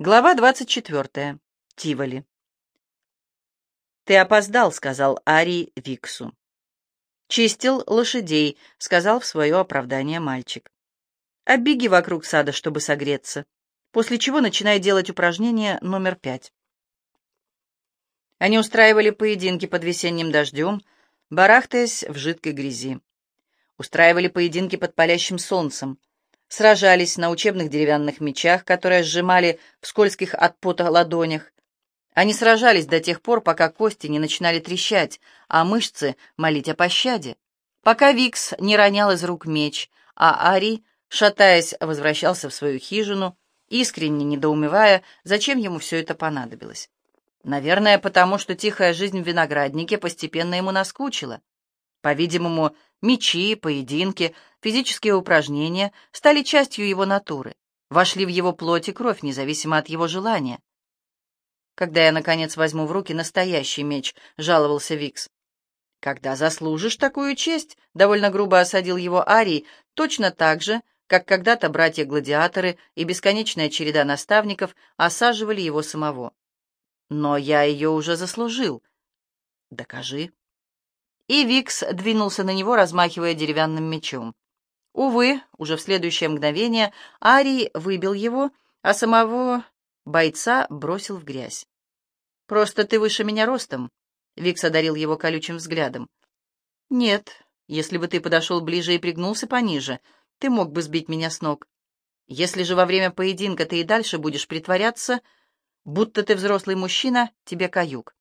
Глава 24. Тиволи. «Ты опоздал», — сказал Ари Виксу. «Чистил лошадей», — сказал в свое оправдание мальчик. «Оббеги вокруг сада, чтобы согреться, после чего начинай делать упражнение номер пять». Они устраивали поединки под весенним дождем, барахтаясь в жидкой грязи. Устраивали поединки под палящим солнцем — сражались на учебных деревянных мечах, которые сжимали в скользких от пота ладонях. Они сражались до тех пор, пока кости не начинали трещать, а мышцы молить о пощаде. Пока Викс не ронял из рук меч, а Ари, шатаясь, возвращался в свою хижину, искренне недоумевая, зачем ему все это понадобилось. Наверное, потому что тихая жизнь в винограднике постепенно ему наскучила. По-видимому, мечи, поединки, физические упражнения стали частью его натуры, вошли в его плоть и кровь, независимо от его желания. «Когда я, наконец, возьму в руки настоящий меч», — жаловался Викс. «Когда заслужишь такую честь», — довольно грубо осадил его Арий, точно так же, как когда-то братья-гладиаторы и бесконечная череда наставников осаживали его самого. «Но я ее уже заслужил». «Докажи», и Викс двинулся на него, размахивая деревянным мечом. Увы, уже в следующее мгновение Арий выбил его, а самого бойца бросил в грязь. «Просто ты выше меня ростом», — Викс одарил его колючим взглядом. «Нет, если бы ты подошел ближе и пригнулся пониже, ты мог бы сбить меня с ног. Если же во время поединка ты и дальше будешь притворяться, будто ты взрослый мужчина, тебе каюк.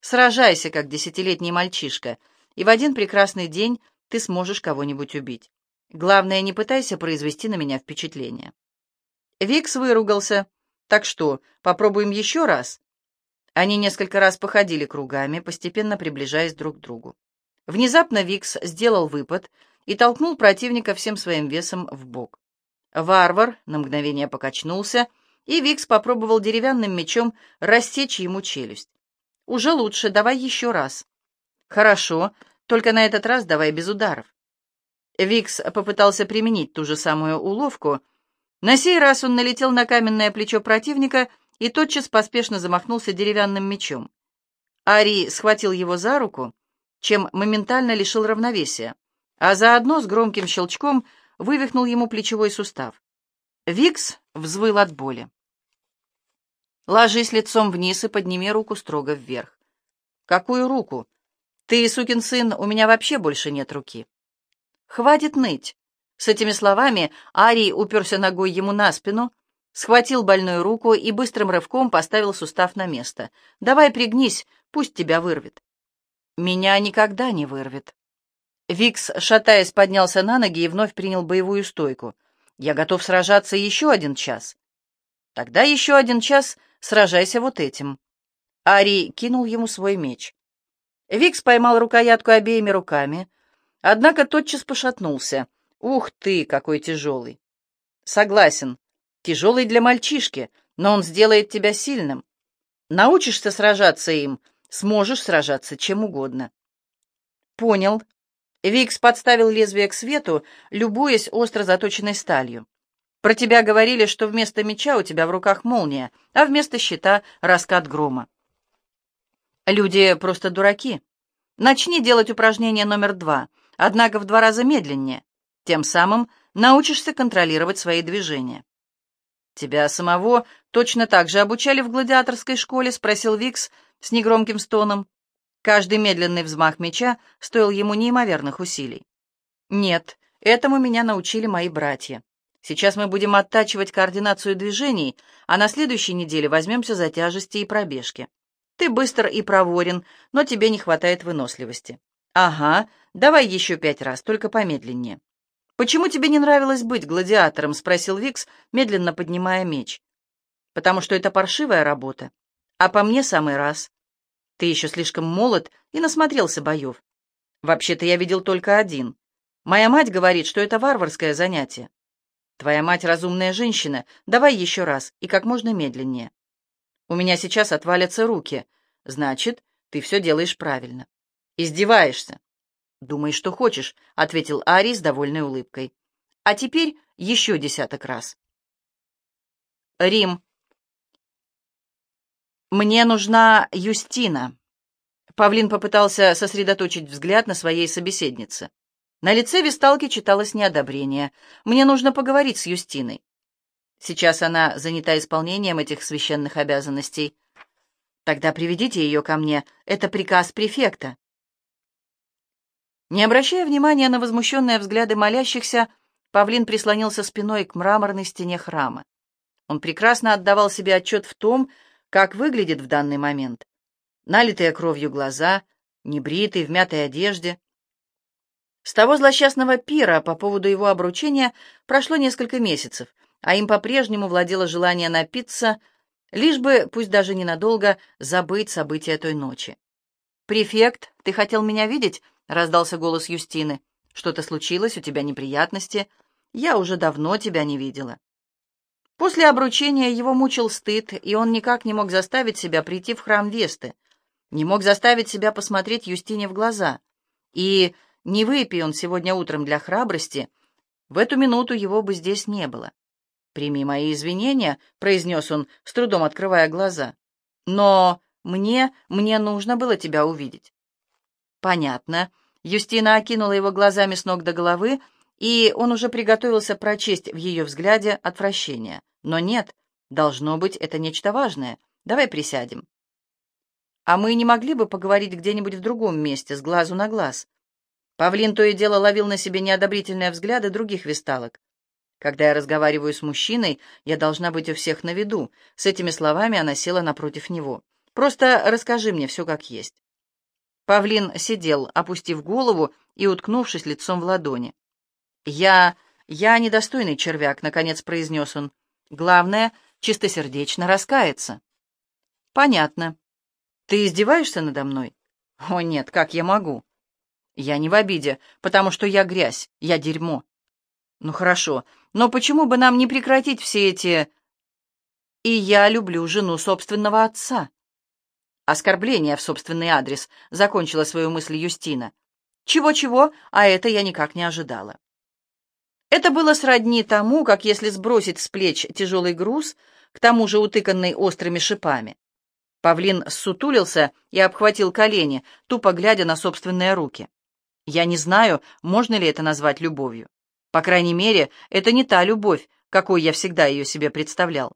Сражайся, как десятилетний мальчишка, и в один прекрасный день ты сможешь кого-нибудь убить. Главное, не пытайся произвести на меня впечатление». Викс выругался. «Так что, попробуем еще раз?» Они несколько раз походили кругами, постепенно приближаясь друг к другу. Внезапно Викс сделал выпад и толкнул противника всем своим весом в бок. Варвар на мгновение покачнулся, и Викс попробовал деревянным мечом рассечь ему челюсть. «Уже лучше, давай еще раз». «Хорошо, только на этот раз давай без ударов». Викс попытался применить ту же самую уловку. На сей раз он налетел на каменное плечо противника и тотчас поспешно замахнулся деревянным мечом. Ари схватил его за руку, чем моментально лишил равновесия, а заодно с громким щелчком вывихнул ему плечевой сустав. Викс взвыл от боли. «Ложись лицом вниз и подними руку строго вверх». «Какую руку?» «Ты, сукин сын, у меня вообще больше нет руки». «Хватит ныть!» С этими словами Арий уперся ногой ему на спину, схватил больную руку и быстрым рывком поставил сустав на место. «Давай пригнись, пусть тебя вырвет». «Меня никогда не вырвет». Викс, шатаясь, поднялся на ноги и вновь принял боевую стойку. «Я готов сражаться еще один час». «Тогда еще один час сражайся вот этим». Арий кинул ему свой меч. Викс поймал рукоятку обеими руками, однако тотчас пошатнулся. «Ух ты, какой тяжелый!» «Согласен, тяжелый для мальчишки, но он сделает тебя сильным. Научишься сражаться им, сможешь сражаться чем угодно». «Понял». Викс подставил лезвие к свету, любуясь остро заточенной сталью. «Про тебя говорили, что вместо меча у тебя в руках молния, а вместо щита — раскат грома. Люди просто дураки. Начни делать упражнение номер два, однако в два раза медленнее. Тем самым научишься контролировать свои движения. «Тебя самого точно так же обучали в гладиаторской школе?» — спросил Викс с негромким стоном. Каждый медленный взмах меча стоил ему неимоверных усилий. «Нет, этому меня научили мои братья. Сейчас мы будем оттачивать координацию движений, а на следующей неделе возьмемся за тяжести и пробежки. Ты быстр и проворен, но тебе не хватает выносливости. Ага, давай еще пять раз, только помедленнее. Почему тебе не нравилось быть гладиатором? Спросил Викс, медленно поднимая меч. Потому что это паршивая работа. А по мне самый раз. Ты еще слишком молод и насмотрелся боев. Вообще-то я видел только один. Моя мать говорит, что это варварское занятие. Твоя мать разумная женщина. Давай еще раз и как можно медленнее. У меня сейчас отвалятся руки. Значит, ты все делаешь правильно. Издеваешься. Думай, что хочешь, — ответил Ари с довольной улыбкой. А теперь еще десяток раз. Рим. «Мне нужна Юстина». Павлин попытался сосредоточить взгляд на своей собеседнице. На лице Висталки читалось неодобрение. «Мне нужно поговорить с Юстиной». Сейчас она занята исполнением этих священных обязанностей. Тогда приведите ее ко мне. Это приказ префекта. Не обращая внимания на возмущенные взгляды молящихся, Павлин прислонился спиной к мраморной стене храма. Он прекрасно отдавал себе отчет в том, как выглядит в данный момент. Налитые кровью глаза, небритый, в мятой одежде. С того злосчастного пира по поводу его обручения прошло несколько месяцев, а им по-прежнему владело желание напиться, лишь бы, пусть даже ненадолго, забыть события той ночи. «Префект, ты хотел меня видеть?» — раздался голос Юстины. «Что-то случилось, у тебя неприятности? Я уже давно тебя не видела». После обручения его мучил стыд, и он никак не мог заставить себя прийти в храм Весты, не мог заставить себя посмотреть Юстине в глаза. И не выпей он сегодня утром для храбрости, в эту минуту его бы здесь не было. «Прими мои извинения», — произнес он, с трудом открывая глаза. «Но мне, мне нужно было тебя увидеть». «Понятно». Юстина окинула его глазами с ног до головы, и он уже приготовился прочесть в ее взгляде отвращение. Но нет, должно быть, это нечто важное. Давай присядем. А мы не могли бы поговорить где-нибудь в другом месте, с глазу на глаз? Павлин то и дело ловил на себе неодобрительные взгляды других висталок. Когда я разговариваю с мужчиной, я должна быть у всех на виду. С этими словами она села напротив него. Просто расскажи мне все как есть. Павлин сидел, опустив голову и уткнувшись лицом в ладони. «Я... я недостойный червяк», — наконец произнес он. «Главное, чистосердечно раскаяться». «Понятно. Ты издеваешься надо мной?» «О нет, как я могу?» «Я не в обиде, потому что я грязь, я дерьмо». «Ну хорошо, но почему бы нам не прекратить все эти... И я люблю жену собственного отца. Оскорбление в собственный адрес, закончила свою мысль Юстина. Чего-чего, а это я никак не ожидала. Это было сродни тому, как если сбросить с плеч тяжелый груз, к тому же утыканный острыми шипами. Павлин ссутулился и обхватил колени, тупо глядя на собственные руки. Я не знаю, можно ли это назвать любовью. По крайней мере, это не та любовь, какой я всегда ее себе представлял.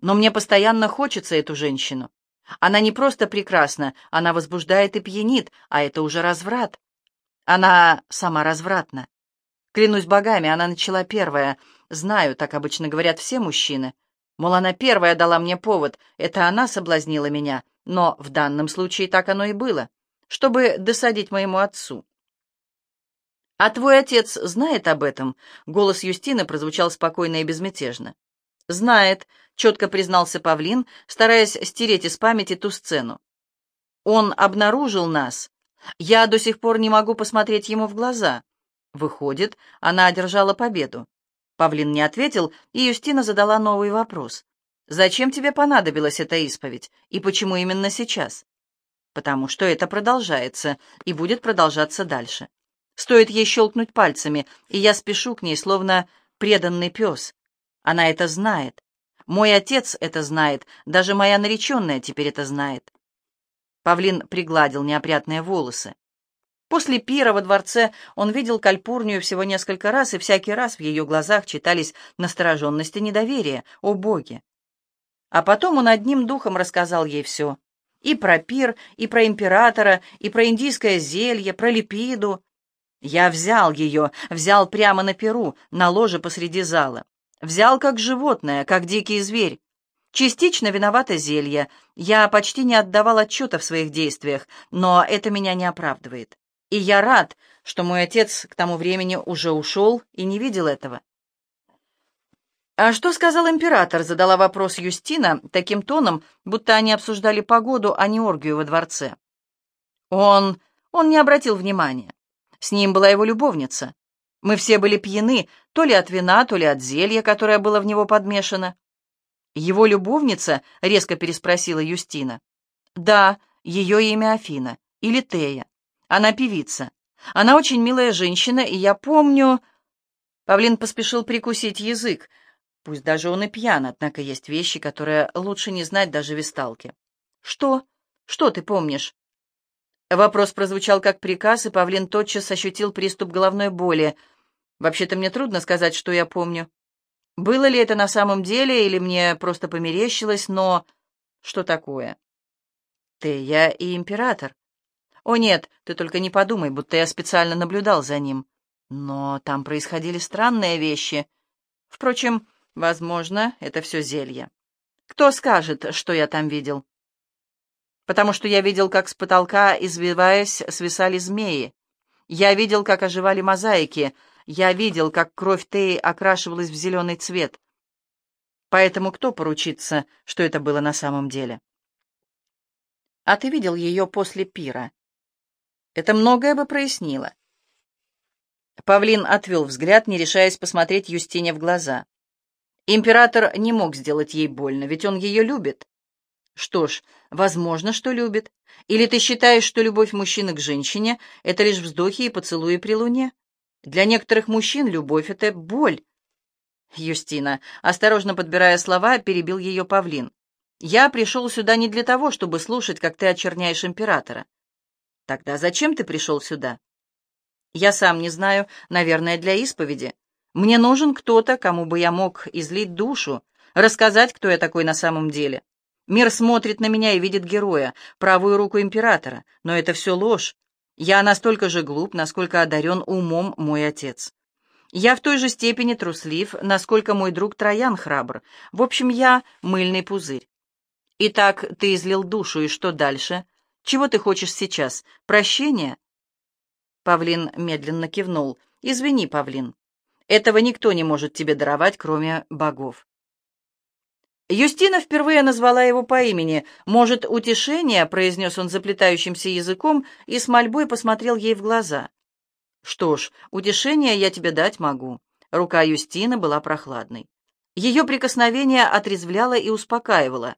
Но мне постоянно хочется эту женщину. Она не просто прекрасна, она возбуждает и пьянит, а это уже разврат. Она сама развратна. Клянусь богами, она начала первая. Знаю, так обычно говорят все мужчины. Мол, она первая дала мне повод, это она соблазнила меня. Но в данном случае так оно и было, чтобы досадить моему отцу. «А твой отец знает об этом?» Голос Юстины прозвучал спокойно и безмятежно. «Знает», — четко признался Павлин, стараясь стереть из памяти ту сцену. «Он обнаружил нас. Я до сих пор не могу посмотреть ему в глаза». Выходит, она одержала победу. Павлин не ответил, и Юстина задала новый вопрос. «Зачем тебе понадобилась эта исповедь? И почему именно сейчас?» «Потому что это продолжается и будет продолжаться дальше. Стоит ей щелкнуть пальцами, и я спешу к ней, словно преданный пес. Она это знает. Мой отец это знает, даже моя нареченная теперь это знает. Павлин пригладил неопрятные волосы. После пира во дворце он видел Кальпурнию всего несколько раз, и всякий раз в ее глазах читались настороженность и недоверие. О, боги! А потом он одним духом рассказал ей все. И про пир, и про императора, и про индийское зелье, про липиду. Я взял ее, взял прямо на перу, на ложе посреди зала. Взял как животное, как дикий зверь. Частично виновато зелье. Я почти не отдавал отчета в своих действиях, но это меня не оправдывает. И я рад, что мой отец к тому времени уже ушел и не видел этого. «А что сказал император?» — задала вопрос Юстина таким тоном, будто они обсуждали погоду, а не оргию во дворце. Он... он не обратил внимания. С ним была его любовница. Мы все были пьяны, то ли от вина, то ли от зелья, которое было в него подмешано. «Его любовница?» — резко переспросила Юстина. «Да, ее имя Афина. Или Тея. Она певица. Она очень милая женщина, и я помню...» Павлин поспешил прикусить язык. Пусть даже он и пьян, однако есть вещи, которые лучше не знать даже висталке. «Что? Что ты помнишь?» Вопрос прозвучал как приказ, и Павлин тотчас ощутил приступ головной боли. «Вообще-то мне трудно сказать, что я помню. Было ли это на самом деле, или мне просто померещилось, но... Что такое?» «Ты, я и император». «О нет, ты только не подумай, будто я специально наблюдал за ним. Но там происходили странные вещи. Впрочем, возможно, это все зелье. Кто скажет, что я там видел?» Потому что я видел, как с потолка, извиваясь, свисали змеи. Я видел, как оживали мозаики. Я видел, как кровь Теи окрашивалась в зеленый цвет. Поэтому кто поручится, что это было на самом деле? А ты видел ее после пира? Это многое бы прояснило. Павлин отвел взгляд, не решаясь посмотреть Юстине в глаза. Император не мог сделать ей больно, ведь он ее любит. Что ж, возможно, что любит. Или ты считаешь, что любовь мужчины к женщине — это лишь вздохи и поцелуи при луне? Для некоторых мужчин любовь — это боль. Юстина, осторожно подбирая слова, перебил ее павлин. Я пришел сюда не для того, чтобы слушать, как ты очерняешь императора. Тогда зачем ты пришел сюда? Я сам не знаю, наверное, для исповеди. Мне нужен кто-то, кому бы я мог излить душу, рассказать, кто я такой на самом деле. Мир смотрит на меня и видит героя, правую руку императора, но это все ложь. Я настолько же глуп, насколько одарен умом мой отец. Я в той же степени труслив, насколько мой друг Троян храбр. В общем, я мыльный пузырь. Итак, ты излил душу, и что дальше? Чего ты хочешь сейчас? Прощения? Павлин медленно кивнул. Извини, Павлин. Этого никто не может тебе даровать, кроме богов. Юстина впервые назвала его по имени. «Может, утешение?» — произнес он заплетающимся языком и с мольбой посмотрел ей в глаза. «Что ж, утешение я тебе дать могу». Рука Юстины была прохладной. Ее прикосновение отрезвляло и успокаивало.